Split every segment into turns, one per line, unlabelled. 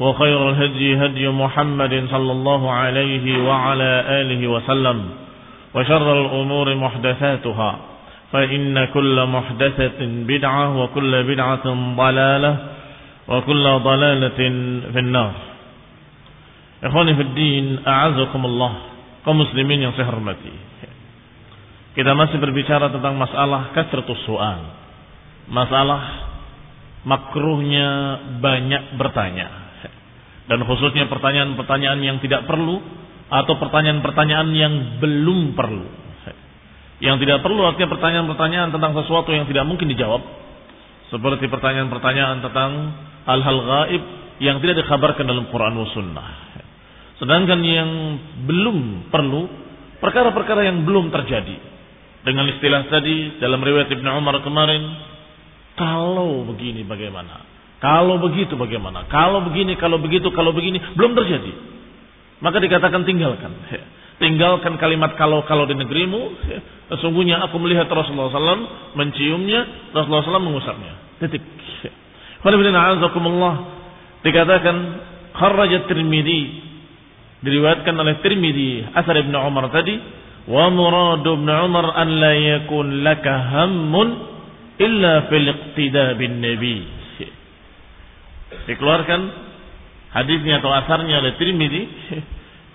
وخير الهدي هدي محمد صلى الله عليه وعلى آله وسلم وشر الأمور محدثاتها فإن كل محدثة بدعة وكل بدعة ضلالة وكل ضلالة في النار إخواني في الدين أعزكم الله muslimin yang saya hormati. Kita masih berbicara tentang masalah kasratus su'al. Masalah makruhnya banyak bertanya. Dan khususnya pertanyaan-pertanyaan yang tidak perlu atau pertanyaan-pertanyaan yang belum perlu. Yang tidak perlu artinya pertanyaan-pertanyaan tentang sesuatu yang tidak mungkin dijawab. Seperti pertanyaan-pertanyaan tentang hal-hal gaib yang tidak dikabarkan dalam Quran dan Sunnah. Sedangkan yang belum perlu, perkara-perkara yang belum terjadi. Dengan istilah tadi dalam riwayat Ibn Umar kemarin, kalau begini bagaimana? Kalau begitu bagaimana? Kalau begini, kalau begitu, kalau begini, belum terjadi. Maka dikatakan tinggalkan. Tinggalkan kalimat kalau-kalau di negerimu. Sesungguhnya aku melihat Rasulullah SAW menciumnya, Rasulullah SAW mengusapnya. Titik. Dikatakan, kharrajat tirmidhi diriwayatkan oleh Tirmidzi asar Ibnu Umar tadi wa murad Ibnu Umar an la yakun laka hammun illa fil iqtida bin nabi dikeluarkan hadisnya atau asarnya oleh Tirmidzi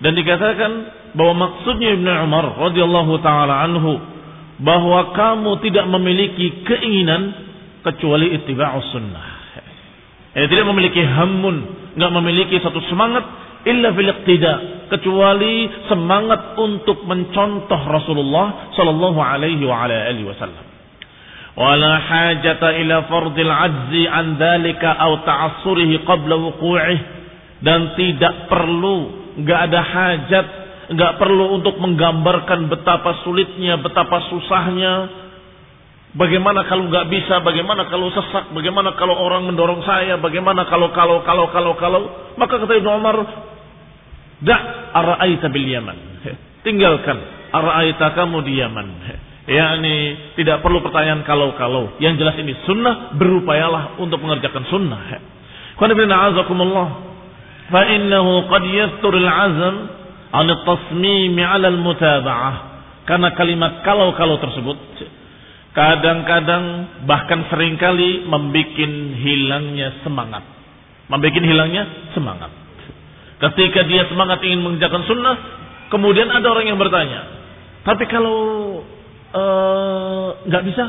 dan dikatakan bahwa maksudnya Ibnu Umar radhiyallahu taala anhu bahwa kamu tidak memiliki keinginan kecuali ittiba'us sunnah. Ya, tidak memiliki hammun, enggak memiliki satu semangat illa fil iqtida kecuali semangat untuk mencontoh Rasulullah sallallahu alaihi wa alihi wasallam. Wala hajata ila fardil ajzi an dzalika aw ta'assurihi qabla wuqu'ih dan tidak perlu, enggak ada hajat, enggak perlu untuk menggambarkan betapa sulitnya, betapa susahnya Bagaimana kalau nggak bisa? Bagaimana kalau sesak? Bagaimana kalau orang mendorong saya? Bagaimana kalau kalau kalau kalau kalau? Maka kata Ibnu Umar, Da' ara'aita bil Yaman. Tinggalkan ara'aita kamu di Yaman. yakni tidak perlu pertanyaan kalau-kalau. Yang jelas ini sunnah, berupayalah untuk mengerjakan sunnah. Qul inna a'azakumullah. Fa innahu qad yasturul azam an at-tasmim 'ala al-mutaba'ah. Karena kalimat kalau-kalau tersebut kadang-kadang bahkan sering kali membuat hilangnya semangat. Membuat hilangnya semangat. Ketika dia semangat ingin mengerjakan sunnah, kemudian ada orang yang bertanya, tapi kalau nggak uh, bisa,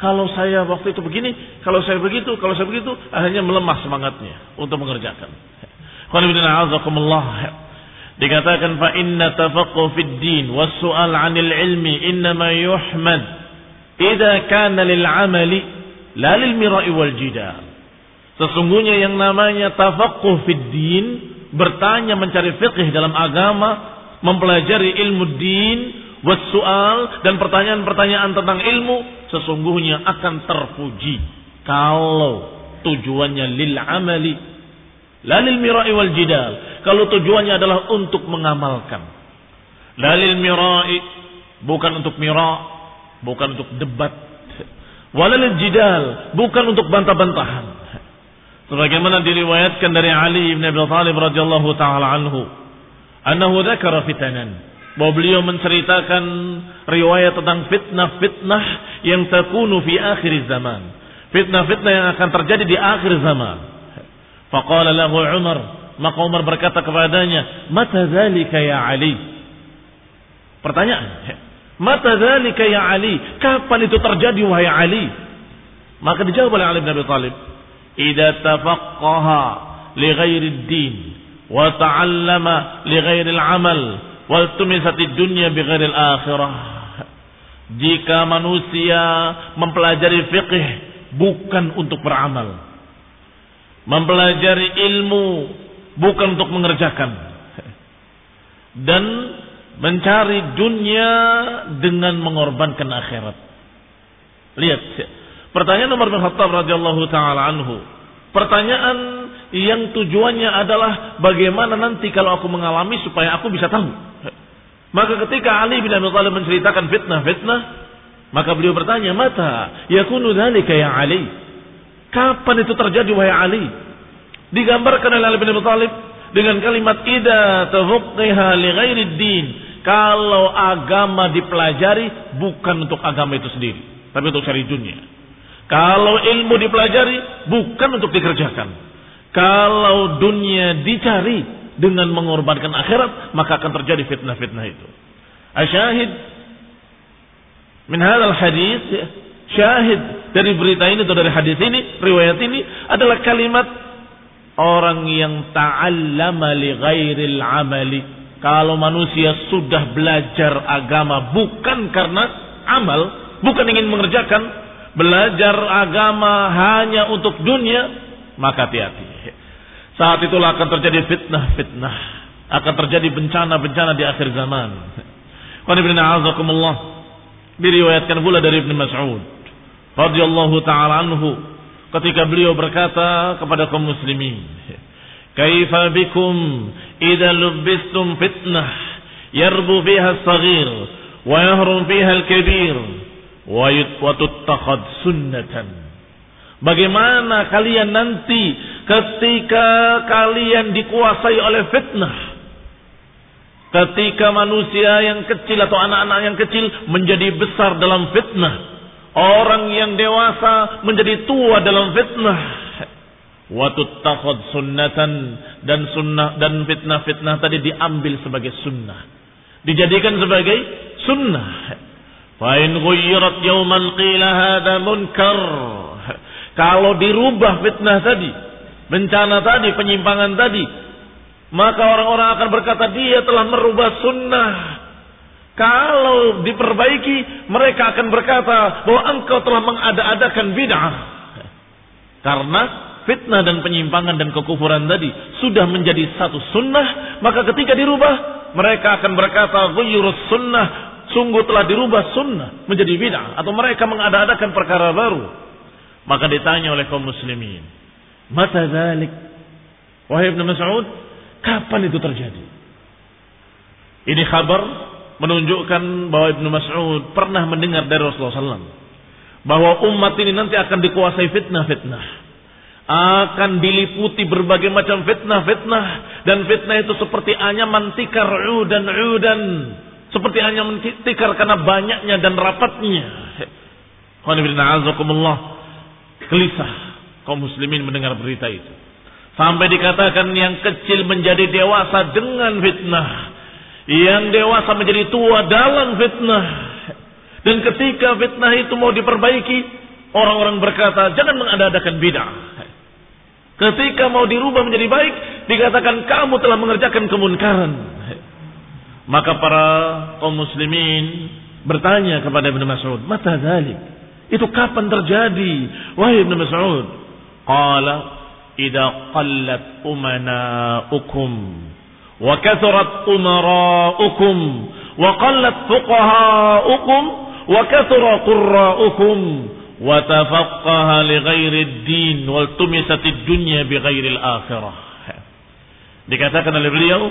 kalau saya waktu itu begini, kalau saya begitu, kalau saya begitu, akhirnya melemah semangatnya untuk mengerjakan. Dikatakan fa inna tafaqquh fid din was su'al 'anil ilmi innama yuhmad idza kana lil 'amali la lil mira'i wal jidal. Sesungguhnya yang namanya tafaqquh fid din bertanya mencari fikih dalam agama, mempelajari ilmu din, soal dan pertanyaan-pertanyaan tentang ilmu sesungguhnya akan terpuji kalau tujuannya lil amali la lil mira'i wal jidal kalau tujuannya adalah untuk mengamalkan. Dalil mirai bukan untuk mira, bukan untuk debat. Walal jidal bukan untuk bantah-bantahan. Sebagaimana diriwayatkan dari Ali bin Abi Thalib radhiyallahu taala anhu, annahu dzakara fitanan bahwa beliau menceritakan riwayat tentang fitnah-fitnah yang takunu fi akhir zaman. Fitnah-fitnah yang akan terjadi di akhir zaman. Faqala lahu Umar, maka Umar berkata kepadanya, "Mata dzalika ya Ali?" Pertanyaan, "Mata dzalika ya Ali?" Kapan itu terjadi wahai Ali? Maka dijawab oleh Ali bin Abi Thalib, "Idza tafaqqaha li ghairi din wa ta'allama li ghairi al-amal wal tumisatid dunya bi ghairi al-akhirah." Jika manusia mempelajari fikih bukan untuk beramal, mempelajari ilmu bukan untuk mengerjakan dan mencari dunia dengan mengorbankan akhirat. Lihat, pertanyaan nomor bin Khattab radhiyallahu taala anhu. Pertanyaan yang tujuannya adalah bagaimana nanti kalau aku mengalami supaya aku bisa tahu. Maka ketika Ali bin Abi Thalib menceritakan fitnah-fitnah, maka beliau bertanya, "Mata yakunu dzalika ya Ali?" Kapan itu terjadi wahai Ali? Digambarkan oleh Ali bin Abi Thalib dengan kalimat ida tafaqqiha li ghairi din. Kalau agama dipelajari bukan untuk agama itu sendiri, tapi untuk cari dunia. Kalau ilmu dipelajari bukan untuk dikerjakan. Kalau dunia dicari dengan mengorbankan akhirat, maka akan terjadi fitnah-fitnah itu. Asyahid min hadal hadis syahid dari berita ini atau dari hadis ini, riwayat ini adalah kalimat orang yang ta'allama li ghairil amali. Kalau manusia sudah belajar agama bukan karena amal, bukan ingin mengerjakan, belajar agama hanya untuk dunia, maka hati-hati. Saat itulah akan terjadi fitnah-fitnah, akan terjadi bencana-bencana di akhir zaman. Diriwayatkan pula dari Ibnu Mas'ud radhiyallahu taala anhu ketika beliau berkata kepada kaum muslimin kaifa bikum idza lubbistum fitnah yarbu fiha as-saghir wa yahrum fiha al-kabir wa tuttakhad sunnatan bagaimana kalian nanti ketika kalian dikuasai oleh fitnah ketika manusia yang kecil atau anak-anak yang kecil menjadi besar dalam fitnah Orang yang dewasa menjadi tua dalam fitnah. Watuttakhad sunnatan dan sunnah dan fitnah-fitnah tadi diambil sebagai sunnah. Dijadikan sebagai sunnah. Fa'in ghuyyirat yawman qila hadha munkar. Kalau dirubah fitnah tadi, bencana tadi, penyimpangan tadi, maka orang-orang akan berkata dia telah merubah sunnah kalau diperbaiki, mereka akan berkata bahwa engkau telah mengada-adakan bid'ah. Karena fitnah dan penyimpangan dan kekufuran tadi sudah menjadi satu sunnah, maka ketika dirubah, mereka akan berkata, "Ghayrus sunnah." Sungguh telah dirubah sunnah menjadi bid'ah atau mereka mengada-adakan perkara baru. Maka ditanya oleh kaum muslimin, "Mata dzalik?" Wahai Ibnu Mas'ud, kapan itu terjadi? Ini kabar menunjukkan bahwa Ibnu Mas'ud pernah mendengar dari Rasulullah SAW bahwa umat ini nanti akan dikuasai fitnah-fitnah akan diliputi berbagai macam fitnah-fitnah dan fitnah itu seperti anyaman tikar udan udan seperti anyaman tikar karena banyaknya dan rapatnya gelisah kaum muslimin mendengar berita itu sampai dikatakan yang kecil menjadi dewasa dengan fitnah yang dewasa menjadi tua dalam fitnah. Dan ketika fitnah itu mau diperbaiki, orang-orang berkata, jangan mengadakan bid'ah. Ketika mau dirubah menjadi baik, dikatakan kamu telah mengerjakan kemunkaran. Maka para kaum muslimin bertanya kepada Ibnu Mas'ud, "Mata dzalik?" Itu kapan terjadi? Wahai Ibnu Mas'ud, qala idza qallat umana'ukum وكثرت أمراؤكم وقلت فقهاؤكم وكثر قراؤكم وتفقه لغير الدين والتمست الدنيا بغير الآخرة Dikatakan oleh beliau,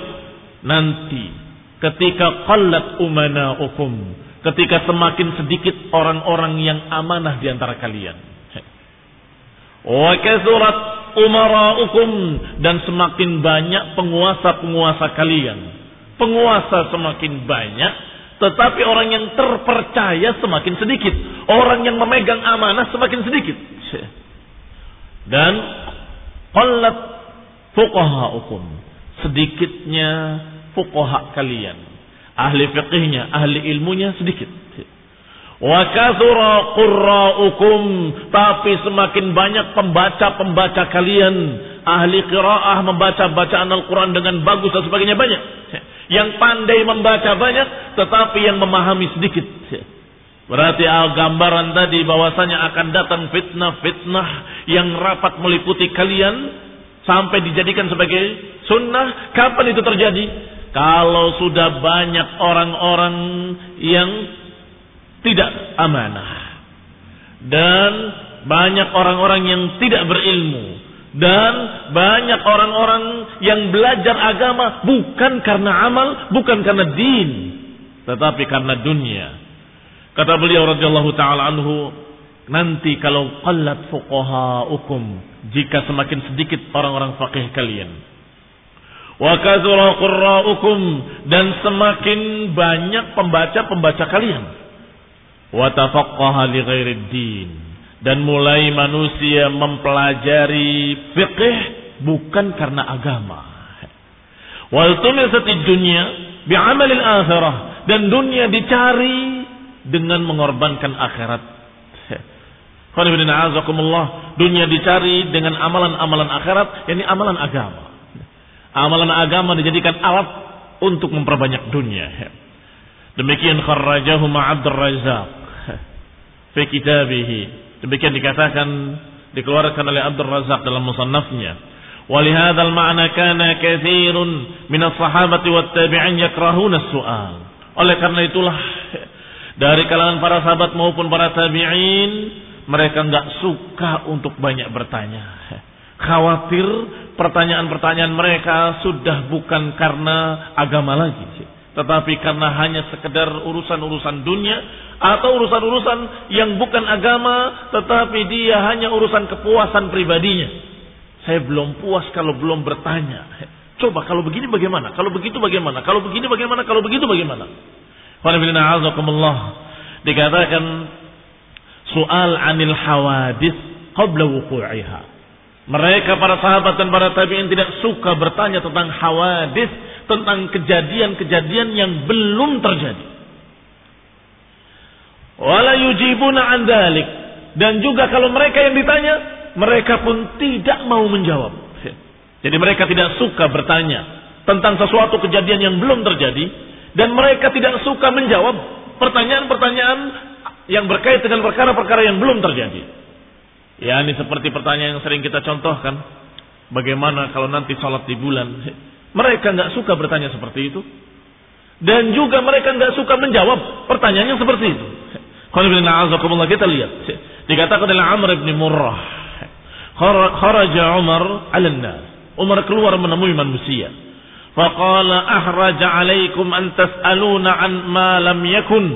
nanti ketika qallat umana'ukum, ketika semakin sedikit orang-orang yang amanah di antara kalian. Wa kathurat umara'ukum dan semakin banyak penguasa-penguasa kalian. Penguasa semakin banyak, tetapi orang yang terpercaya semakin sedikit. Orang yang memegang amanah semakin sedikit. Dan qallat fuqaha'ukum. Sedikitnya fuqaha kalian. Ahli fiqihnya, ahli ilmunya sedikit. Wa kathura qurra'ukum. Tapi semakin banyak pembaca-pembaca kalian. Ahli qira'ah membaca bacaan Al-Quran dengan bagus dan sebagainya banyak. Yang pandai membaca banyak, tetapi yang memahami sedikit. Berarti gambaran tadi bahwasanya akan datang fitnah-fitnah yang rapat meliputi kalian sampai dijadikan sebagai sunnah. Kapan itu terjadi? Kalau sudah banyak orang-orang yang tidak amanah. Dan banyak orang-orang yang tidak berilmu. Dan banyak orang-orang yang belajar agama bukan karena amal, bukan karena din. Tetapi karena dunia. Kata beliau radhiyallahu taala nanti kalau qallat fuqahaukum, jika semakin sedikit orang-orang fakih kalian, wa qurra'ukum. Dan semakin banyak pembaca-pembaca kalian. Wa tafaqqaha li din. Dan mulai manusia mempelajari fikih bukan karena agama. Wal tumisati dunya bi'amalil akhirah. Dan dunia dicari dengan mengorbankan akhirat. Dunia dicari dengan amalan-amalan akhirat, yakni amalan agama. Amalan agama dijadikan alat untuk memperbanyak dunia. Demikian kharrajahu ma'abdur razak fi kitabihi. Demikian dikatakan dikeluarkan oleh Abdul Razak dalam musannafnya. Al-ma'na kana kathirun min as-sahabati wat tabi'in yakrahuna as-su'al. Oleh karena itulah dari kalangan para sahabat maupun para tabi'in mereka enggak suka untuk banyak bertanya. Khawatir pertanyaan-pertanyaan mereka sudah bukan karena agama lagi, tetapi karena hanya sekedar urusan-urusan dunia atau urusan-urusan yang bukan agama, tetapi dia hanya urusan kepuasan pribadinya. Saya belum puas kalau belum bertanya. Coba kalau begini bagaimana? Kalau begitu bagaimana? Kalau begini bagaimana? Kalau begitu bagaimana? Dikatakan soal anil hawadis qabla wuku'iha. Mereka para sahabat dan para tabi'in tidak suka bertanya tentang hawadis, tentang kejadian-kejadian yang belum terjadi. Wala yujibuna an dalik. Dan juga kalau mereka yang ditanya, mereka pun tidak mau menjawab. Jadi mereka tidak suka bertanya tentang sesuatu kejadian yang belum terjadi dan mereka tidak suka menjawab pertanyaan-pertanyaan yang berkait dengan perkara-perkara yang belum terjadi. Ya ini seperti pertanyaan yang sering kita contohkan. Bagaimana kalau nanti sholat di bulan? Mereka nggak suka bertanya seperti itu. Dan juga mereka nggak suka menjawab pertanyaan yang seperti itu. Kalau kita lihat. Dikatakan oleh Amr bin Murrah. Kharaja Umar al-nas. Umar keluar menemui manusia. Faqala ahraja alaikum an tas'aluna an ma lam yakun.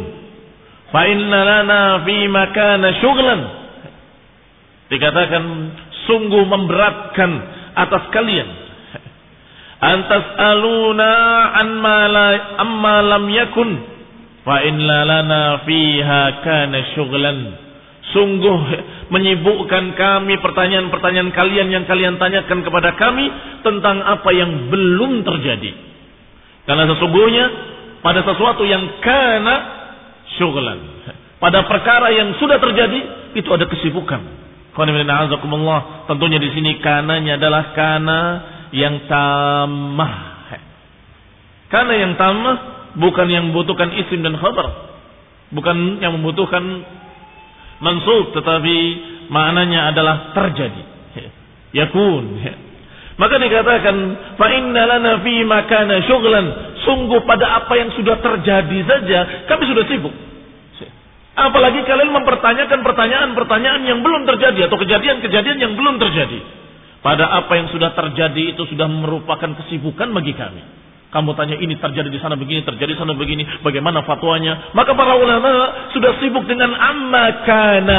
Fa inna lana fi makana syughlan Dikatakan sungguh memberatkan atas kalian. Antas aluna an amma yakun fa in lana fiha kana syughlan. Sungguh menyibukkan kami pertanyaan-pertanyaan kalian yang kalian tanyakan kepada kami tentang apa yang belum terjadi. Karena sesungguhnya pada sesuatu yang kana syughlan. Pada perkara yang sudah terjadi itu ada kesibukan Tentunya di sini kananya adalah kana yang tamah. Kana yang tamah bukan yang membutuhkan isim dan khabar. Bukan yang membutuhkan mansub tetapi maknanya adalah terjadi. Yakun. Maka dikatakan fa inna lana fi makana syughlan. Sungguh pada apa yang sudah terjadi saja kami sudah sibuk. Apalagi kalian mempertanyakan pertanyaan-pertanyaan yang belum terjadi atau kejadian-kejadian yang belum terjadi. pada apa yang sudah terjadi itu sudah merupakan kesibukan bagi kami. Kamu tanya ini terjadi di sana begini, terjadi di sana begini, bagaimana fatwanya? Maka para ulama sudah sibuk dengan amma kana.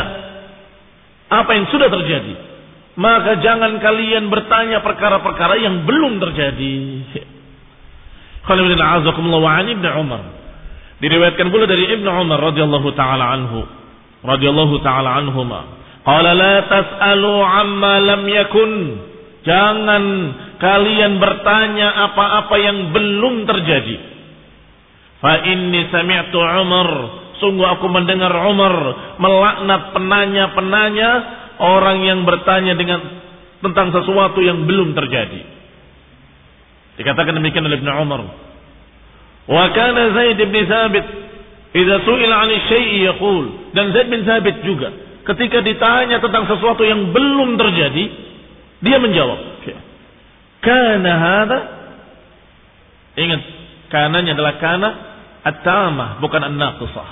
Apa yang sudah terjadi. Maka jangan kalian bertanya perkara-perkara yang belum terjadi. Khalilullah wa ani ibn Umar. Diriwayatkan pula dari Ibnu Umar radhiyallahu taala anhu, radhiyallahu taala anhuma. Qala la tas'alu amma lam yakun. Jangan kalian bertanya apa-apa yang belum terjadi. Fa inni sami'tu Umar, sungguh aku mendengar Umar melaknat penanya-penanya orang yang bertanya dengan tentang sesuatu yang belum terjadi. Dikatakan demikian oleh Ibnu Umar. Wa kana Zaid bin Thabit idza su'ila 'an syai'i yaqul dan Zaid bin Thabit juga ketika ditanya tentang sesuatu yang belum terjadi, dia menjawab. Karena hada ingat kananya adalah kana at-tamah bukan an-naqisah.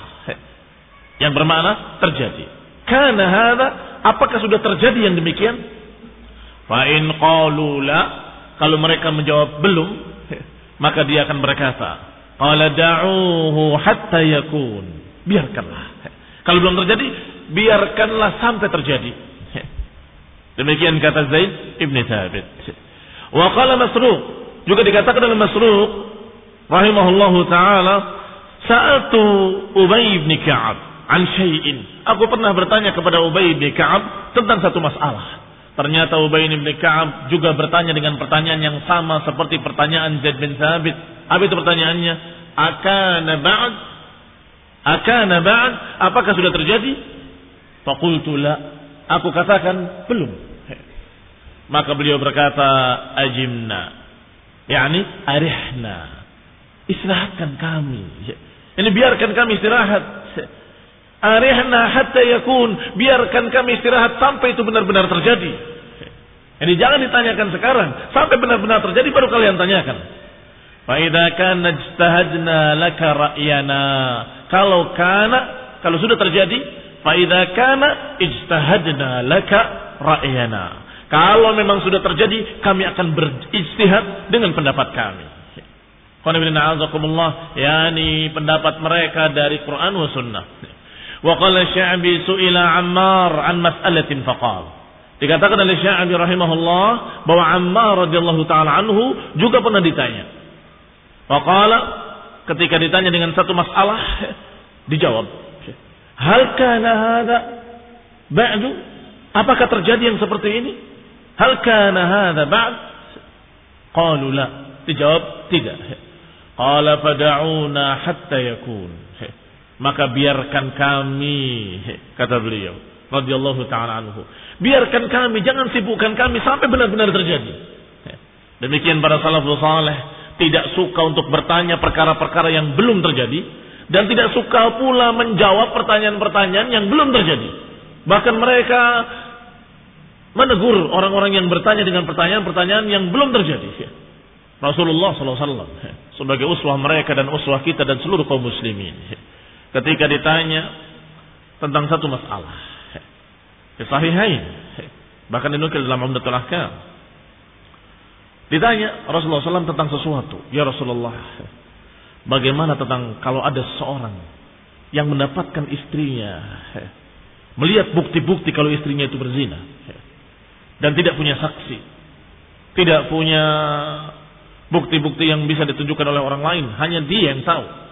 Yang bermakna terjadi. Karena hada apakah sudah terjadi yang demikian? Fa in qalu la kalau mereka menjawab belum maka dia akan berkata qala da'uhu hatta yakun biarkanlah kalau belum terjadi biarkanlah sampai terjadi. Demikian kata Zaid ibn Thabit. Wa qala Masruq juga dikatakan dalam Masruq rahimahullahu taala sa'atu Ubay bin Ka'ab an syai'in. Aku pernah bertanya kepada Ubay bin Ka'ab tentang satu masalah. Ternyata Ubay bin Ka'ab juga bertanya dengan pertanyaan yang sama seperti pertanyaan Zaid bin Thabit. Apa itu pertanyaannya? Akana ba'd? Akana ba'd? Apakah sudah terjadi? Fakultu. Aku katakan belum. Maka beliau berkata ajimna. Yani arihna. Istirahatkan kami. Ini biarkan kami istirahat. Arihna hatta yakun. Biarkan kami istirahat sampai itu benar-benar terjadi. Ini jangan ditanyakan sekarang. Sampai benar-benar terjadi baru kalian tanyakan. Fa'idha kana ijtahadna laka ra'yana. Kalau kana, kalau sudah terjadi, Faidha kana ijtahadna laka ra'yana. Kalau memang sudah terjadi, kami akan berijtihad dengan pendapat kami. Yani pendapat mereka dari Quran wa sunnah. Wa qala su'ila Ammar an mas'alatin faqal. Dikatakan oleh Sya'bi rahimahullah bahwa Ammar radhiyallahu taala anhu juga pernah ditanya. Faqala ketika ditanya dengan satu masalah dijawab Hal kana hada ba'du? Apakah terjadi yang seperti ini? Hal kana hada ba'd? Qalu la. Dijawab tidak. Qala fada'una hatta yakun. Maka biarkan kami kata beliau radhiyallahu taala anhu. Biarkan kami, jangan sibukkan kami sampai benar-benar terjadi. Demikian para salafus saleh tidak suka untuk bertanya perkara-perkara yang belum terjadi, dan tidak suka pula menjawab pertanyaan-pertanyaan yang belum terjadi. Bahkan mereka menegur orang-orang yang bertanya dengan pertanyaan-pertanyaan yang belum terjadi. Rasulullah SAW sebagai uswah mereka dan uswah kita dan seluruh kaum muslimin. Ketika ditanya tentang satu masalah. Sahihain. Bahkan dinukil dalam Umdatul Ahkam. Ditanya Rasulullah SAW tentang sesuatu. Ya Rasulullah Bagaimana tentang kalau ada seorang yang mendapatkan istrinya melihat bukti-bukti kalau istrinya itu berzina dan tidak punya saksi, tidak punya bukti-bukti yang bisa ditunjukkan oleh orang lain, hanya dia yang tahu.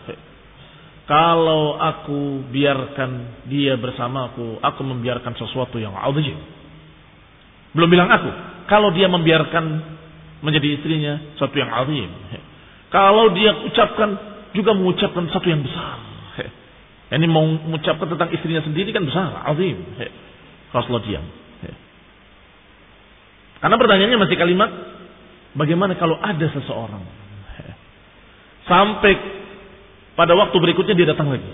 Kalau aku biarkan dia bersamaku, aku membiarkan sesuatu yang azim. Belum bilang aku. Kalau dia membiarkan menjadi istrinya sesuatu yang azim. Kalau dia ucapkan juga mengucapkan satu yang besar. Ini mau mengucapkan tentang istrinya sendiri kan besar, azim. Rasulullah diam. Karena pertanyaannya masih kalimat, bagaimana kalau ada seseorang sampai pada waktu berikutnya dia datang lagi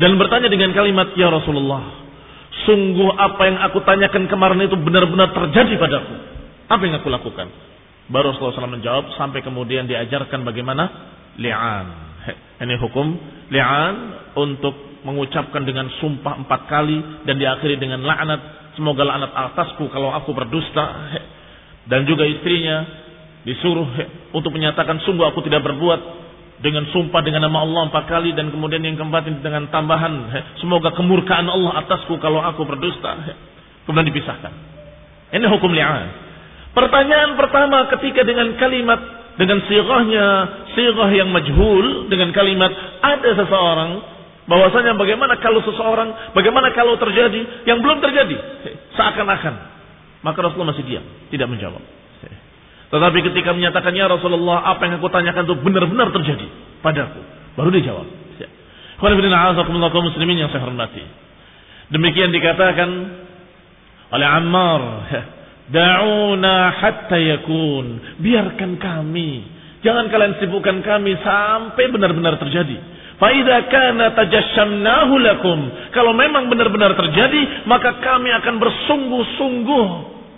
dan bertanya dengan kalimat ya Rasulullah, sungguh apa yang aku tanyakan kemarin itu benar-benar terjadi padaku. Apa yang aku lakukan? Baru Rasulullah SAW menjawab sampai kemudian diajarkan bagaimana li'an. Ini hukum li'an untuk mengucapkan dengan sumpah empat kali dan diakhiri dengan laknat. Semoga laknat atasku kalau aku berdusta. dan juga istrinya disuruh untuk menyatakan sungguh aku tidak berbuat dengan sumpah dengan nama Allah empat kali dan kemudian yang keempat dengan tambahan semoga kemurkaan Allah atasku kalau aku berdusta kemudian dipisahkan ini hukum li'an pertanyaan pertama ketika dengan kalimat dengan sirahnya sirah yang majhul dengan kalimat ada seseorang bahwasanya bagaimana kalau seseorang bagaimana kalau terjadi yang belum terjadi seakan-akan maka Rasulullah masih diam tidak menjawab tetapi ketika menyatakannya Rasulullah apa yang aku tanyakan itu benar-benar terjadi padaku. Baru dia jawab. muslimin yang saya hormati. Demikian dikatakan oleh Ammar. Da'una hatta yakun. Biarkan kami. Jangan kalian sibukkan kami sampai benar-benar terjadi. Fa'idha kana lakum. Kalau memang benar-benar terjadi, maka kami akan bersungguh-sungguh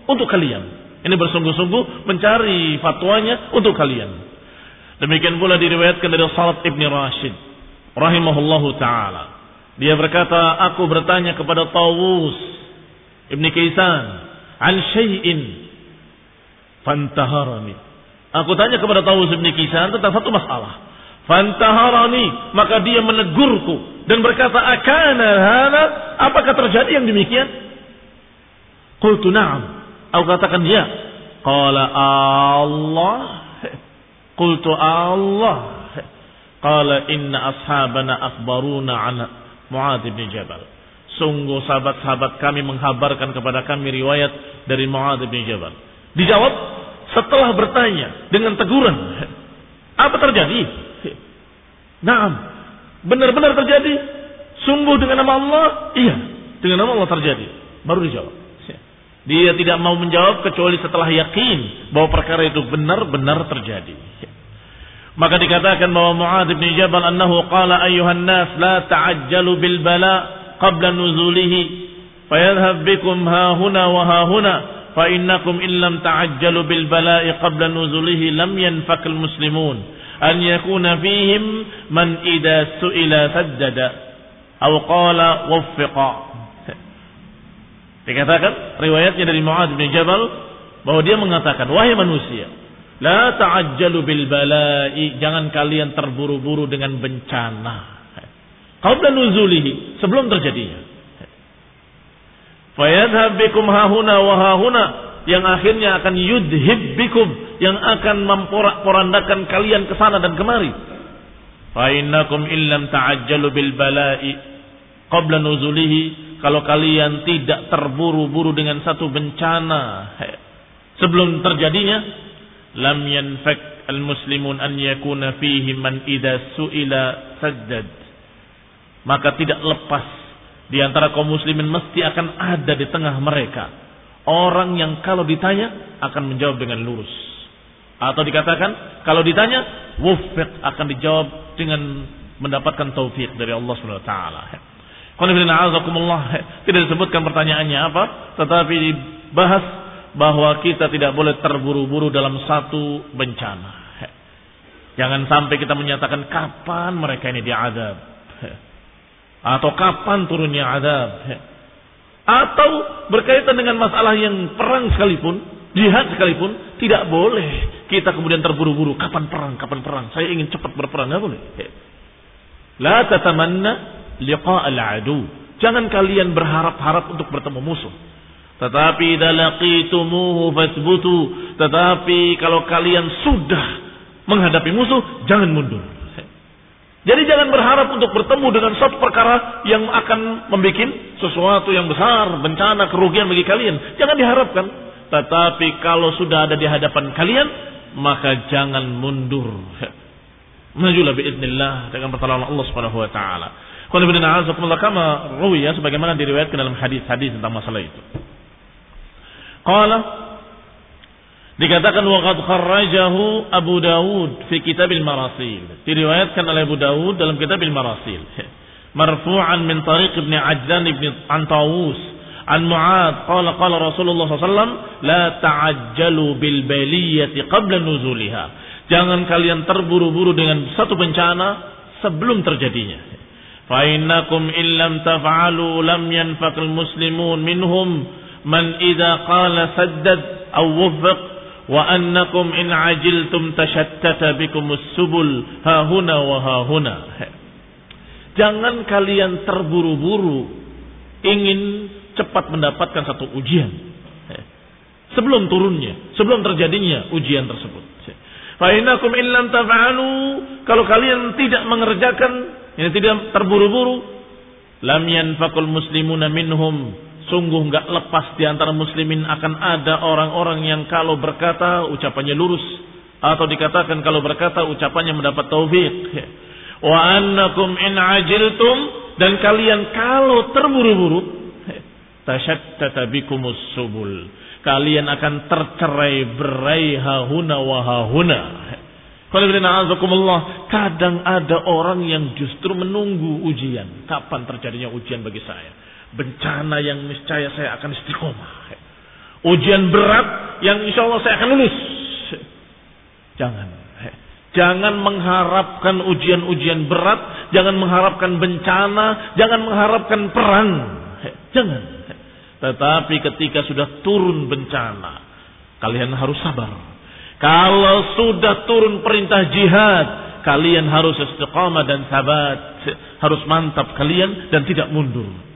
untuk kalian. Ini bersungguh-sungguh mencari fatwanya untuk kalian. Demikian pula diriwayatkan dari Salat Ibn Rashid rahimahullahu taala. Dia berkata, aku bertanya kepada Tawus Ibn Kaisan an syai'in fantaharani. Aku tanya kepada Tawus Ibn Kaisan tentang satu masalah. Fantaharani, maka dia menegurku dan berkata, "Akana hana? Apakah terjadi yang demikian?" Qultu na'am. Aku katakan ya. Qala Allah. Qultu Allah. Qala inna ashabana akhbaruna an Mu'ad bin Jabal. Sungguh sahabat-sahabat kami menghabarkan kepada kami riwayat dari Mu'ad bin Jabal. Dijawab setelah bertanya dengan teguran. Apa terjadi? Naam. Benar-benar terjadi? Sungguh dengan nama Allah? Iya. Dengan nama Allah terjadi. Baru dijawab. Dia tidak mau menjawab kecuali setelah yakin bahwa perkara itu benar-benar terjadi. Maka dikatakan bahwa Mu'ad bin Jabal annahu qala ayyuhan nas la ta'ajjalu bil bala ha huna wa ha huna fa innakum in lam ta'ajjalu bil bala'i qabla nuzulihi lam yanfak al muslimun. An yakuna fihim man idza su'ila saddada aw qala waffiqa Dikatakan riwayatnya dari Mu'adz bin Jabal bahwa dia mengatakan, "Wahai manusia, la ta'ajjalu bil bala'i, jangan kalian terburu-buru dengan bencana." Qabla nuzulihi, sebelum terjadinya. Fayadhhab bikum hahuna wa hahuna, yang akhirnya akan yudhib bikum, yang akan memporak-porandakan kalian ke sana dan kemari. Fa innakum illam ta'ajjalu bil bala'i qabla nuzulihi kalau kalian tidak terburu-buru dengan satu bencana sebelum terjadinya lam yanfak al-muslimun an yakuna fihi man idza suila saddad maka tidak lepas. Di antara kaum muslimin mesti akan ada di tengah mereka. Orang yang kalau ditanya akan menjawab dengan lurus. Atau dikatakan kalau ditanya wuffiq akan dijawab dengan mendapatkan taufik dari Allah Subhanahu wa taala. Tidak disebutkan pertanyaannya apa, tetapi dibahas bahwa kita tidak boleh terburu-buru dalam satu bencana. Jangan sampai kita menyatakan kapan mereka ini diadab. Atau kapan turunnya adab. Atau berkaitan dengan masalah yang perang sekalipun, jihad sekalipun, tidak boleh kita kemudian terburu-buru. Kapan perang, kapan perang. Saya ingin cepat berperang. Tidak boleh. La tatamanna liqa al-adu. Jangan kalian berharap-harap untuk bertemu musuh. Tetapi dalaqitumuhu fasbutu. Tetapi kalau kalian sudah menghadapi musuh, jangan mundur. Jadi jangan berharap untuk bertemu dengan suatu perkara yang akan membuat sesuatu yang besar, bencana, kerugian bagi kalian. Jangan diharapkan. Tetapi kalau sudah ada di hadapan kalian, maka jangan mundur. Majulah biiznillah dengan pertolongan Allah Subhanahu wa taala. Qul bin a'azakumullah kama ruwiya sebagaimana diriwayatkan dalam hadis-hadis tentang masalah itu. Qala Dikatakan waqad kharrajahu Abu Dawud fi Kitabil Marasil. Diriwayatkan oleh Abu Dawud dalam Kitabil Marasil. Marfu'an min tariq Ibn Ajlan Ibn Antawus an Mu'ad qala qala Rasulullah SAW la ta'ajjalu bil baliyati qabla nuzuliha. Jangan kalian terburu-buru dengan satu bencana sebelum terjadinya. Fa illam taf'alu lam yanfaqil muslimun minhum man idza qala saddad aw wuffiq wa annakum in ajiltum tashattata bikumus subul hahuna wa hahuna. Jangan kalian terburu-buru ingin cepat mendapatkan satu ujian. Sebelum turunnya, sebelum terjadinya ujian tersebut. Fa'inakum in lam taf'alu, kalau kalian tidak mengerjakan, ini tidak terburu-buru, lam yanfaqul muslimuna minhum Sungguh nggak lepas di antara muslimin akan ada orang-orang yang kalau berkata ucapannya lurus atau dikatakan kalau berkata ucapannya mendapat taufik. Wa annakum in ajiltum dan kalian kalau terburu-buru tashattata bikumus subul. Kalian akan tercerai berai hahuna wa hahuna. Kadang ada orang yang justru menunggu ujian. Kapan terjadinya ujian bagi saya? Bencana yang niscaya saya akan istiqomah. Ujian berat yang insya Allah saya akan lulus. Jangan. Jangan mengharapkan ujian-ujian berat. Jangan mengharapkan bencana. Jangan mengharapkan perang. Jangan. Tetapi ketika sudah turun bencana. Kalian harus sabar. Kalau sudah turun perintah jihad. Kalian harus istiqamah dan sabat. Harus mantap kalian dan tidak mundur.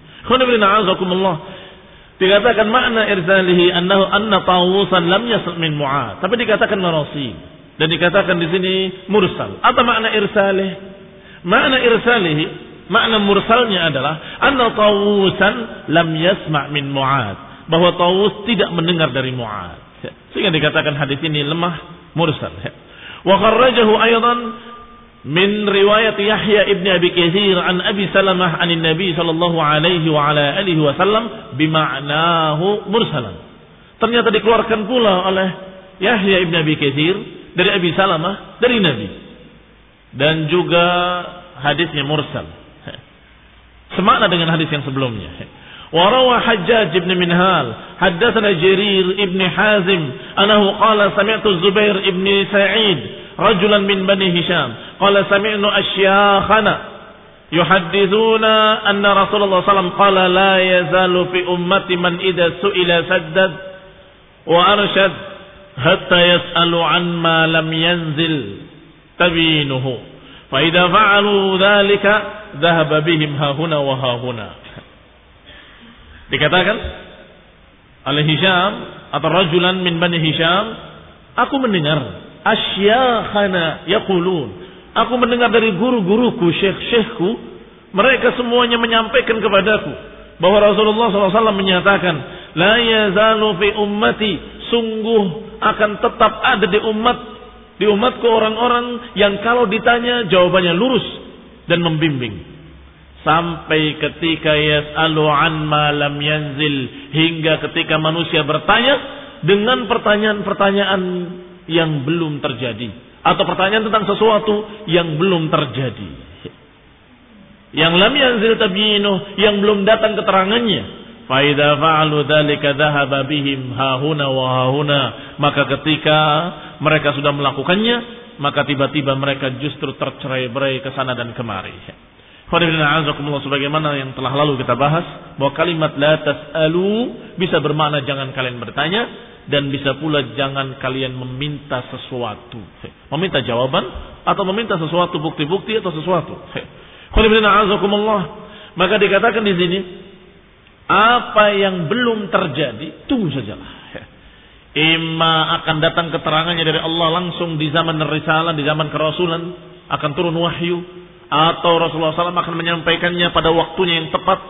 Dikatakan makna irsalihi annahu anna tawusan lam yasl min Mu'ad. Tapi dikatakan marasi. Dan dikatakan di sini mursal. Apa makna irsalih? Makna irsalihi, makna mursalnya adalah anna tawusan lam yasma' min Mu'ad. Bahwa Tawus tidak mendengar dari Mu'ad. Sehingga dikatakan hadis ini lemah mursal. Wa kharrajahu aydan من رواية يحيى ابن أبي كثير عن أبي سلمة عن النبي صلى الله عليه وعلى آله وسلم بمعناه مرسلا ternyata dikeluarkan pula oleh Yahya ibn Abi Kathir dari Abi Salamah dari Nabi dan juga hadisnya mursal semakna dengan hadis yang sebelumnya وروى حجاج بن منهال حدثنا جرير ابن حازم أنه قال سمعت الزبير ابن سعيد رجلا من بني هشام قال سمعنا أشياخنا يحدثون أن رسول الله صلى الله عليه وسلم قال لا يزال في أمتي من إذا سئل سدد وأرشد حتى يسأل عن ما لم ينزل تبينه فإذا فعلوا ذلك ذهب بهم ها هنا وها هنا dikatakan oleh Hisham atau rajulan min Bani Hisham aku mendengar asyakhana yaqulun Aku mendengar dari guru-guruku, syekh-syekhku, mereka semuanya menyampaikan kepadaku bahwa Rasulullah SAW menyatakan, La yazalu fi ummati, sungguh akan tetap ada di umat di umatku orang-orang yang kalau ditanya jawabannya lurus dan membimbing. Sampai ketika yas'alu an ma lam yanzil hingga ketika manusia bertanya dengan pertanyaan-pertanyaan yang belum terjadi atau pertanyaan tentang sesuatu yang belum terjadi. Yang lam yanzil tabyinu, yang belum datang keterangannya. Faida fa'alu dzalika dhahaba bihim hahuna wa hahuna. Maka ketika mereka sudah melakukannya, maka tiba-tiba mereka justru tercerai-berai ke sana dan kemari. Sebagaimana yang telah lalu kita bahas bahwa kalimat la tas'alu bisa bermakna jangan kalian bertanya dan bisa pula jangan kalian meminta sesuatu. Meminta jawaban atau meminta sesuatu bukti-bukti atau sesuatu. Maka dikatakan di sini apa yang belum terjadi tunggu sajalah. Ima akan datang keterangannya dari Allah langsung di zaman risalah, di zaman kerasulan akan turun wahyu atau Rasulullah SAW akan menyampaikannya pada waktunya yang tepat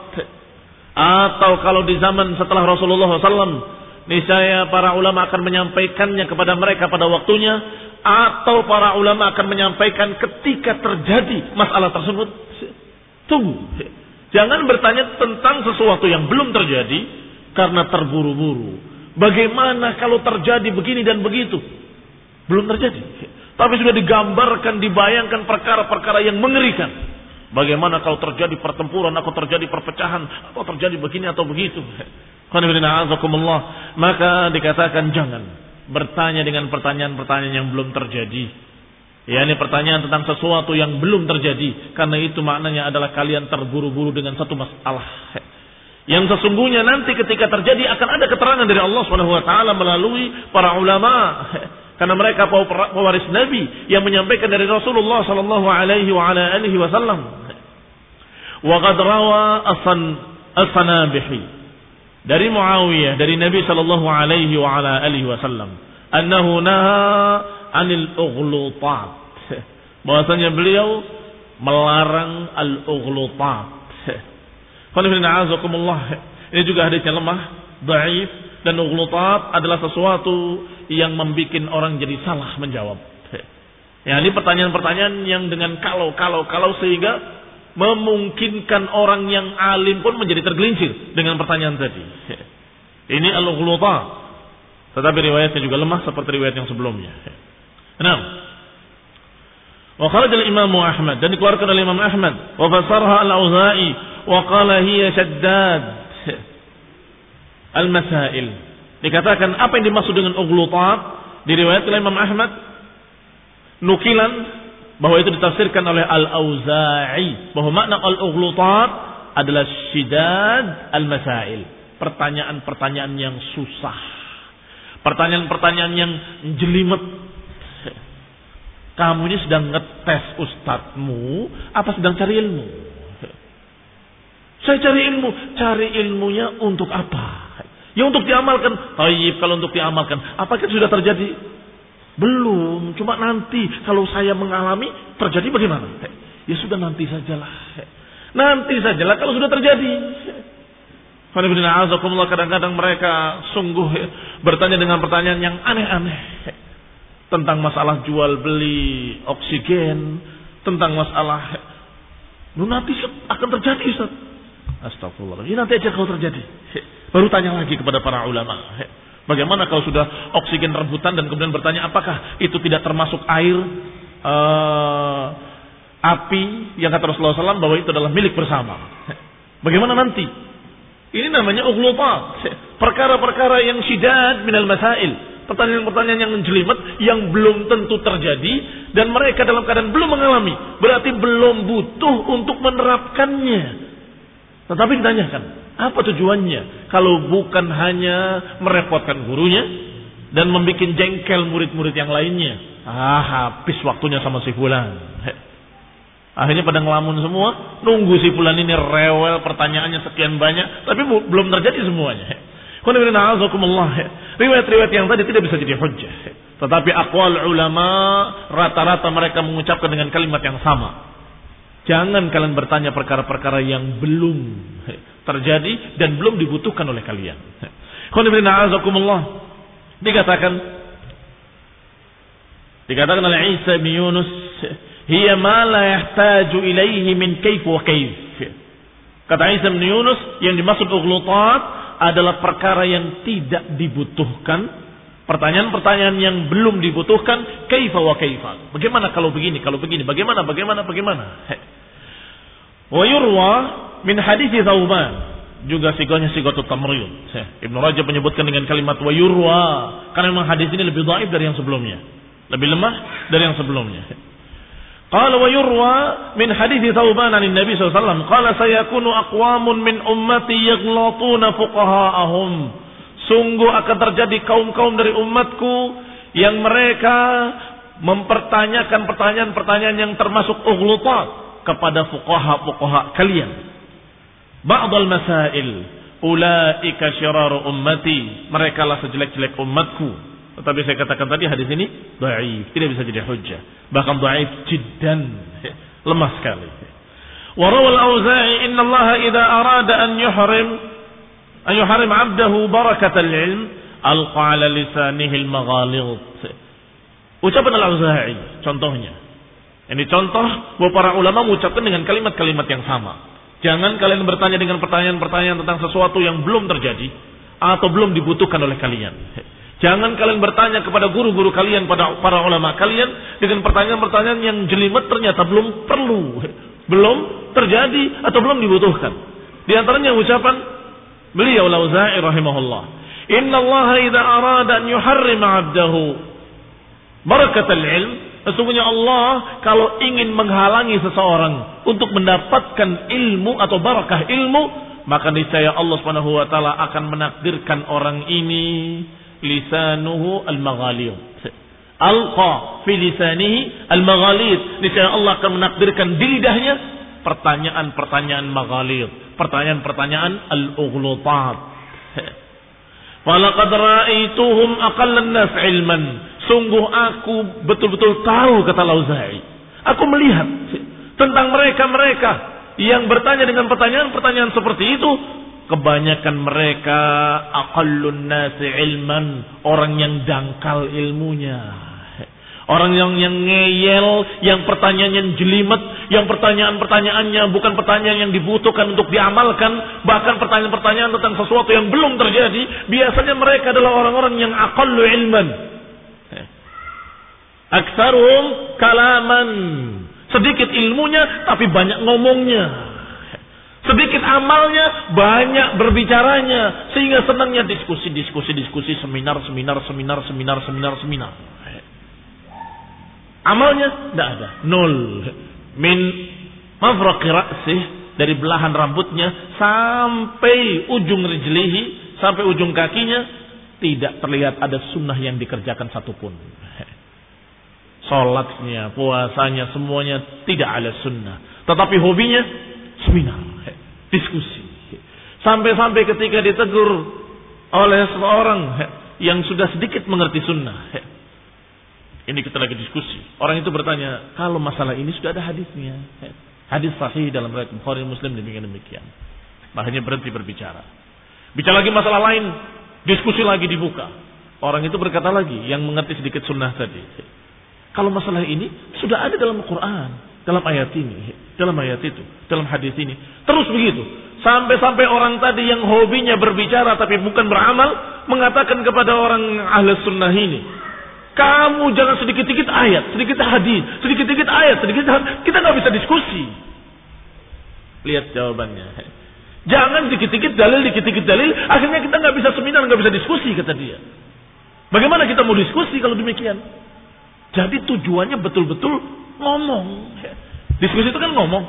atau kalau di zaman setelah Rasulullah SAW niscaya para ulama akan menyampaikannya kepada mereka pada waktunya atau para ulama akan menyampaikan ketika terjadi masalah tersebut. Tunggu. Jangan bertanya tentang sesuatu yang belum terjadi karena terburu-buru. Bagaimana kalau terjadi begini dan begitu? Belum terjadi. Tapi sudah digambarkan, dibayangkan perkara-perkara yang mengerikan. Bagaimana kalau terjadi pertempuran, atau terjadi perpecahan, atau terjadi begini atau begitu. Maka dikatakan jangan bertanya dengan pertanyaan-pertanyaan yang belum terjadi. Ya ini pertanyaan tentang sesuatu yang belum terjadi. Karena itu maknanya adalah kalian terburu-buru dengan satu masalah. Yang sesungguhnya nanti ketika terjadi akan ada keterangan dari Allah taala melalui para ulama karena mereka pewaris Nabi yang menyampaikan dari Rasulullah sallallahu alaihi wasallam. Wa qad rawa as-Sanabihi dari Muawiyah dari Nabi sallallahu alaihi wasallam annahu naha 'anil ughlutat. Bahwasanya beliau melarang al-ughlutat. Ini juga hadis yang lemah, dhaif dan ughlutat adalah sesuatu yang membuat orang jadi salah menjawab. Ya, ini pertanyaan-pertanyaan yang dengan kalau kalau kalau sehingga memungkinkan orang yang alim pun menjadi tergelincir dengan pertanyaan tadi. Ini al-ughlutat. Tetapi riwayatnya juga lemah seperti riwayat yang sebelumnya. Nah, Wa kharaj al-Imam Ahmad dan dikeluarkan oleh Imam Ahmad wa fasarha al-Auza'i wa qala shaddad al-masail. Dikatakan apa yang dimaksud dengan ughlutat diriwayatkan oleh Imam Ahmad nukilan bahwa itu ditafsirkan oleh Al-Auza'i bahwa makna al-ughlutat adalah shidad al-masail, pertanyaan-pertanyaan yang susah. Pertanyaan-pertanyaan yang jelimet kamu ini sedang ngetes ustadzmu, apa sedang cari ilmu? Saya cari ilmu, cari ilmunya untuk apa? Ya untuk diamalkan. Taib kalau untuk diamalkan, apakah sudah terjadi? Belum, cuma nanti kalau saya mengalami terjadi bagaimana? Ya sudah nanti sajalah. Nanti sajalah kalau sudah terjadi. Kadang-kadang mereka sungguh bertanya dengan pertanyaan yang aneh-aneh tentang masalah jual beli oksigen, tentang masalah nanti akan terjadi Ustaz. Astagfirullah. Ini nanti aja kalau terjadi. Baru tanya lagi kepada para ulama. Bagaimana kalau sudah oksigen rebutan dan kemudian bertanya apakah itu tidak termasuk air uh, api yang kata Rasulullah SAW bahwa itu adalah milik bersama. Bagaimana nanti? Ini namanya ughluta. Perkara-perkara yang syidad minal masail pertanyaan-pertanyaan yang menjelimet yang belum tentu terjadi dan mereka dalam keadaan belum mengalami berarti belum butuh untuk menerapkannya tetapi ditanyakan apa tujuannya? Kalau bukan hanya merepotkan gurunya dan membuat jengkel murid-murid yang lainnya. Ah habis waktunya sama si fulan. Akhirnya pada ngelamun semua. Nunggu si fulan ini rewel pertanyaannya sekian banyak tapi belum terjadi semuanya. Riwayat-riwayat yang tadi tidak bisa jadi hujjah. Tetapi akwal ulama rata-rata mereka mengucapkan dengan kalimat yang sama. Jangan kalian bertanya perkara-perkara yang belum terjadi dan belum dibutuhkan oleh kalian. Dikatakan dikatakan oleh Isa bin Yunus, "Hiya ma la yahtaju ilaihi min kaif wa kaif." Kata Isa bin Yunus yang dimaksud ughlutat adalah perkara yang tidak dibutuhkan. Pertanyaan-pertanyaan yang belum dibutuhkan. Kaifa wa kaifa. Bagaimana kalau begini, kalau begini. Bagaimana, bagaimana, bagaimana. Wa yurwa min hadithi Thauban. Juga siganya sigatu tamriyun. Ibnu Rajab menyebutkan dengan kalimat wa yurwa. Karena memang hadis ini lebih dhaif dari yang sebelumnya. Lebih lemah dari yang sebelumnya. Qala wa yurwa min hadithi Thauban an Nabi SAW. Qala sayakunu aqwamun min ummati yaghlatuna fuqaha'ahum. Sungguh akan terjadi kaum-kaum dari umatku yang mereka mempertanyakan pertanyaan-pertanyaan yang termasuk ughlutat kepada fuqaha-fuqaha kalian. Ba'dal masail ulaika syiraru ummati. Mereka lah sejelek-jelek umatku. Tetapi saya katakan tadi hadis ini dhaif, tidak bisa jadi hujjah. Bahkan dhaif jiddan, lemah sekali. Wa rawal Auza'i inna Allah idza arada an yuhrim an yuhrim 'abdahu barakatal ilm alqa 'ala lisanihi al-maghalid. Ucapan Al-Auza'i contohnya. Ini contoh bahwa para ulama mengucapkan dengan kalimat-kalimat yang sama. Jangan kalian bertanya dengan pertanyaan-pertanyaan tentang sesuatu yang belum terjadi atau belum dibutuhkan oleh kalian. Jangan kalian bertanya kepada guru-guru kalian, pada para ulama kalian dengan pertanyaan-pertanyaan yang jelimet ternyata belum perlu, belum terjadi atau belum dibutuhkan. Di antaranya ucapan beliau Lauza'i rahimahullah. Inna Allah idza arada an yuharrim 'abdahu barakatul ilm, sesungguhnya Allah kalau ingin menghalangi seseorang untuk mendapatkan ilmu atau barakah ilmu, maka niscaya Allah Subhanahu wa taala akan menakdirkan orang ini lisanuhu al-maghalid. Alqa fi lisanihi al-maghalid. Niscaya Allah akan menakdirkan di lidahnya pertanyaan-pertanyaan maghalid, pertanyaan-pertanyaan al-ughlutat. Walaqad ra'aituhum aqallan nas ilman. Sungguh aku betul-betul tahu kata Lauzai. Aku melihat tentang mereka-mereka yang bertanya dengan pertanyaan-pertanyaan seperti itu kebanyakan mereka aqallun nasi ilman orang yang dangkal ilmunya Orang yang yang ngeyel, yang pertanyaannya jelimet, yang pertanyaan-pertanyaannya bukan pertanyaan yang dibutuhkan untuk diamalkan, bahkan pertanyaan-pertanyaan tentang sesuatu yang belum terjadi, biasanya mereka adalah orang-orang yang aqallu ilman. Aksarum kalaman. Sedikit ilmunya tapi banyak ngomongnya. Sedikit amalnya, banyak berbicaranya. Sehingga senangnya diskusi, diskusi, diskusi, seminar, seminar, seminar, seminar, seminar, seminar. Amalnya tidak ada, nol. Min mafraqi ra'sih dari belahan rambutnya sampai ujung rijlihi, sampai ujung kakinya tidak terlihat ada sunnah yang dikerjakan satupun. Salatnya, puasanya, semuanya tidak ada sunnah. Tetapi hobinya seminar, diskusi. Sampai-sampai ketika ditegur oleh seorang yang sudah sedikit mengerti sunnah. Ini kita lagi diskusi. Orang itu bertanya, kalau masalah ini sudah ada hadisnya. Hadis sahih dalam riwayat Bukhari Muslim demikian demikian. Makanya berhenti berbicara. Bicara lagi masalah lain, diskusi lagi dibuka. Orang itu berkata lagi yang mengerti sedikit sunnah tadi. Kalau masalah ini sudah ada dalam Quran, dalam ayat ini, dalam ayat itu, dalam hadis ini. Terus begitu. Sampai-sampai orang tadi yang hobinya berbicara tapi bukan beramal mengatakan kepada orang ahli sunnah ini, kamu jangan sedikit-sedikit ayat, sedikit hadis, sedikit-sedikit ayat, sedikit hadis. Kita nggak bisa diskusi. Lihat jawabannya. Jangan dikit-dikit dalil, dikit-dikit dalil. Akhirnya kita nggak bisa seminar, nggak bisa diskusi kata dia. Bagaimana kita mau diskusi kalau demikian? Jadi tujuannya betul-betul ngomong. Diskusi itu kan ngomong.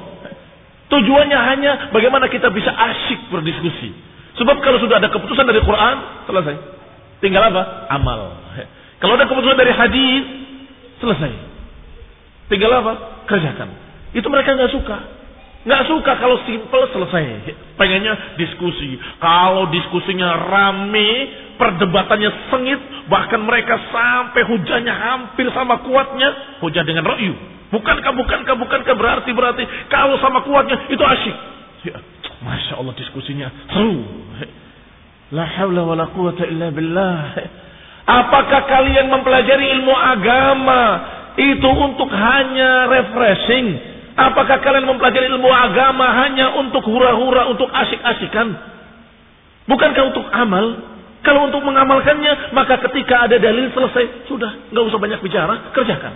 Tujuannya hanya bagaimana kita bisa asyik berdiskusi. Sebab kalau sudah ada keputusan dari Quran, selesai. Tinggal apa? Amal. Kalau ada keputusan dari hadis, selesai. Tinggal apa? Kerjakan. Itu mereka nggak suka. Nggak suka kalau simple selesai. Pengennya diskusi. Kalau diskusinya rame, perdebatannya sengit, bahkan mereka sampai hujannya hampir sama kuatnya, hujan dengan ra'yu. Bukankah, bukankah, bukankah berarti berarti kalau sama kuatnya itu asyik. Ya, Masya Allah diskusinya seru. La haula wa la quwata illa billah. Apakah kalian mempelajari ilmu agama itu untuk hanya refreshing? Apakah kalian mempelajari ilmu agama hanya untuk hura-hura, untuk asik-asikan? Bukankah untuk amal? Kalau untuk mengamalkannya, maka ketika ada dalil selesai, sudah, nggak usah banyak bicara, kerjakan.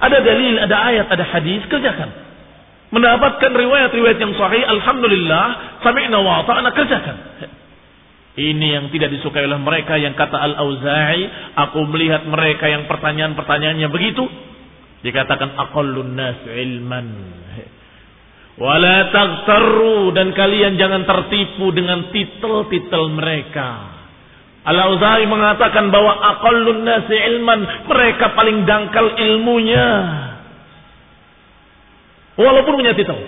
Ada dalil, ada ayat, ada hadis, kerjakan. Mendapatkan riwayat-riwayat yang sahih, alhamdulillah, sami'na wa ta'ana, kerjakan. Ini yang tidak disukai oleh mereka yang kata Al-Auza'i, aku melihat mereka yang pertanyaan-pertanyaannya begitu, dikatakan aqallun nas ilman. Wala taghtarru dan kalian jangan tertipu dengan titel-titel mereka. Al-Auza'i mengatakan bahwa aqallun nas ilman, mereka paling dangkal ilmunya. Walaupun punya titel.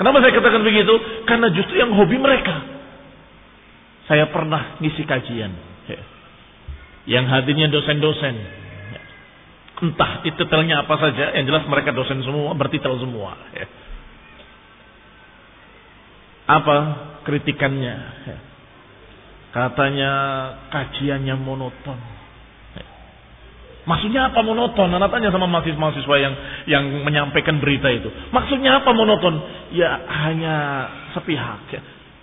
Kenapa saya katakan begitu? Karena justru yang hobi mereka saya pernah ngisi kajian. Yang hadirnya dosen-dosen. Entah titelnya apa saja, yang jelas mereka dosen semua, bertitel semua. Apa kritikannya? Katanya kajiannya monoton. Maksudnya apa monoton? Anak tanya sama mahasiswa-mahasiswa yang yang menyampaikan berita itu. Maksudnya apa monoton? Ya hanya sepihak.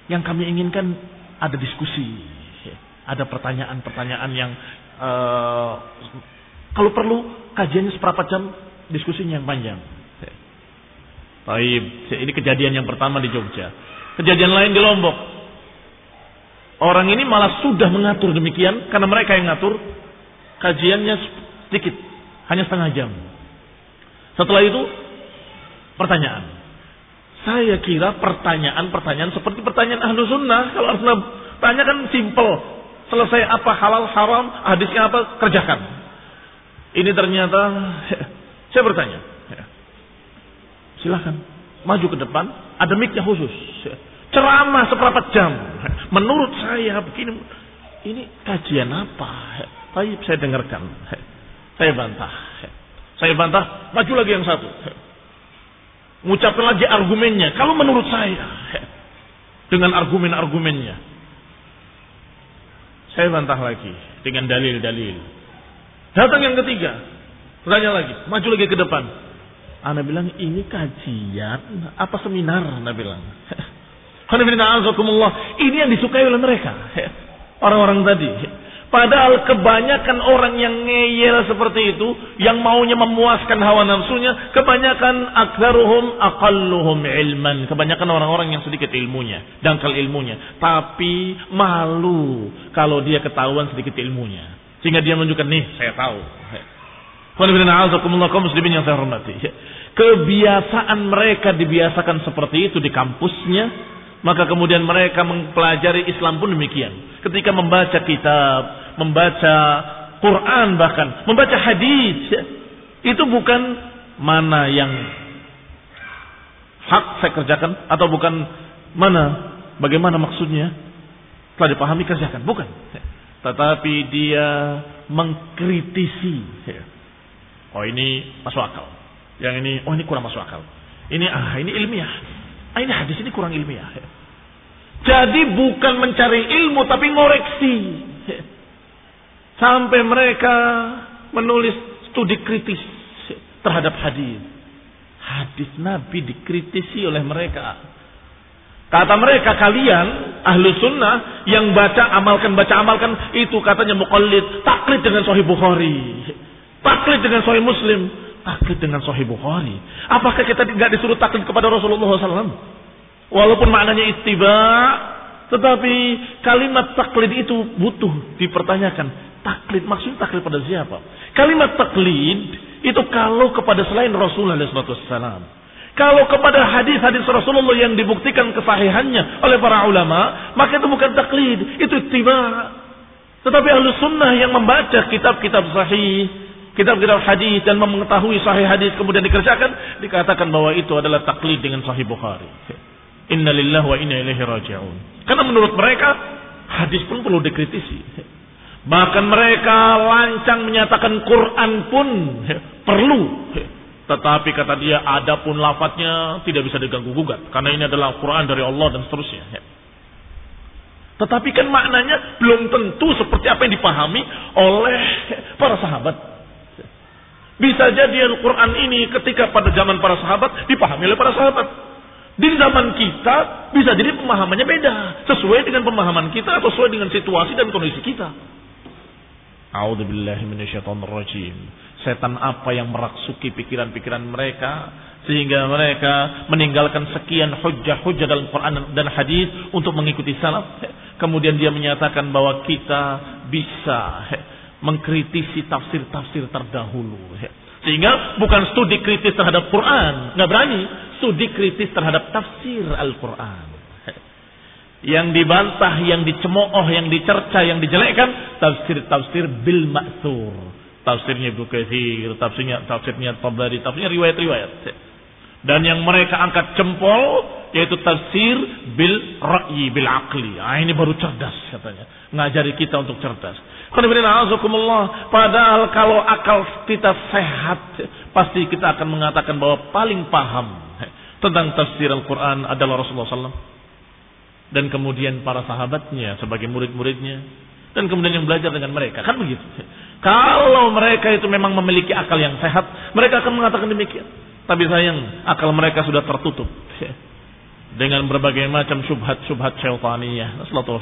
Yang kami inginkan ada diskusi, ada pertanyaan-pertanyaan yang uh, kalau perlu kajiannya seberapa jam, diskusinya yang panjang. Baik, ini kejadian yang pertama di Jogja. Kejadian lain di Lombok. Orang ini malah sudah mengatur demikian karena mereka yang ngatur kajiannya sedikit, hanya setengah jam. Setelah itu pertanyaan. Saya kira pertanyaan-pertanyaan seperti pertanyaan ahlu sunnah. Kalau ahlu sunnah tanya kan simple. Selesai apa halal, haram, hadisnya apa, kerjakan. Ini ternyata, saya bertanya. Silahkan, maju ke depan, ada miknya khusus. Ceramah seperempat jam. Menurut saya begini, ini kajian apa? Baik, saya dengarkan. Saya bantah. Saya bantah, maju lagi yang satu. Mengucapkan lagi argumennya. Kalau menurut saya, dengan argumen-argumennya. Saya bantah lagi dengan dalil-dalil. Datang yang ketiga. Tanya lagi, maju lagi ke depan. Anda bilang ini kajian apa seminar? Anda bilang. Ini yang disukai oleh mereka. Orang-orang tadi. Padahal kebanyakan orang yang ngeyel seperti itu, yang maunya memuaskan hawa nafsunya, kebanyakan aksaruhum aqalluhum ilman. Kebanyakan orang-orang yang sedikit ilmunya, dangkal ilmunya. Tapi malu kalau dia ketahuan sedikit ilmunya. Sehingga dia menunjukkan, nih saya tahu. muslimin yang saya hormati. Kebiasaan mereka dibiasakan seperti itu di kampusnya, maka kemudian mereka mempelajari Islam pun demikian. Ketika membaca kitab, membaca Quran bahkan, membaca hadis, itu bukan mana yang hak saya kerjakan atau bukan mana bagaimana maksudnya telah dipahami kerjakan, bukan. Tetapi dia mengkritisi. Oh ini masuk akal. Yang ini, oh ini kurang masuk akal. Ini ah ini ilmiah. Ah, ini hadis ini kurang ilmiah. Jadi bukan mencari ilmu tapi ngoreksi. Sampai mereka menulis studi kritis terhadap hadis. Hadis Nabi dikritisi oleh mereka. Kata mereka kalian ahlu sunnah yang baca amalkan baca amalkan itu katanya mukallid taklid dengan Sahih Bukhari, taklid dengan Sahih Muslim, taklid dengan Sahih Bukhari. Apakah kita tidak disuruh taklid kepada Rasulullah SAW? Walaupun maknanya ittiba, tetapi kalimat taklid itu butuh dipertanyakan. Taklid maksudnya taklid pada siapa? Kalimat taklid itu kalau kepada selain Rasulullah SAW. Kalau kepada hadis-hadis Rasulullah yang dibuktikan kesahihannya oleh para ulama, maka itu bukan taklid, itu tiba. Tetapi ahlu sunnah yang membaca kitab-kitab sahih, kitab-kitab hadis dan mengetahui sahih hadis kemudian dikerjakan, dikatakan bahwa itu adalah taklid dengan sahih Bukhari. Inna lillahi wa inna ilaihi raji'un. Karena menurut mereka hadis pun perlu dikritisi. Bahkan mereka lancang menyatakan Quran pun perlu. Tetapi kata dia ada pun lafadznya tidak bisa diganggu gugat. Karena ini adalah Quran dari Allah dan seterusnya. Tetapi kan maknanya belum tentu seperti apa yang dipahami oleh para sahabat. Bisa jadi Al-Quran ini ketika pada zaman para sahabat dipahami oleh para sahabat. Di zaman kita bisa jadi pemahamannya beda. Sesuai dengan pemahaman kita atau sesuai dengan situasi dan kondisi kita. Setan apa yang merasuki pikiran-pikiran mereka sehingga mereka meninggalkan sekian hujah-hujah dalam Quran dan hadis untuk mengikuti salaf. Kemudian dia menyatakan bahwa kita bisa mengkritisi tafsir-tafsir terdahulu. Sehingga bukan studi kritis terhadap Quran, nggak berani. Studi kritis terhadap tafsir Al-Quran yang dibantah, yang dicemooh, yang dicerca, yang dijelekkan, tafsir-tafsir bil maksur. Tafsirnya Ibnu Katsir, tafsirnya tafsirnya Tabari, tafsirnya riwayat-riwayat. Dan yang mereka angkat jempol yaitu tafsir bil ra'yi bil aqli. Ah ini baru cerdas katanya. Ngajari kita untuk cerdas. Padahal kalau akal kita sehat, pasti kita akan mengatakan bahwa paling paham tentang tafsir Al-Quran adalah Rasulullah SAW dan kemudian para sahabatnya sebagai murid-muridnya. Dan kemudian yang belajar dengan mereka. Kan begitu. Kalau mereka itu memang memiliki akal yang sehat mereka akan mengatakan demikian. Tapi sayang akal mereka sudah tertutup. Dengan berbagai macam syubhat-syubhat syaitaniyah. Sallallahu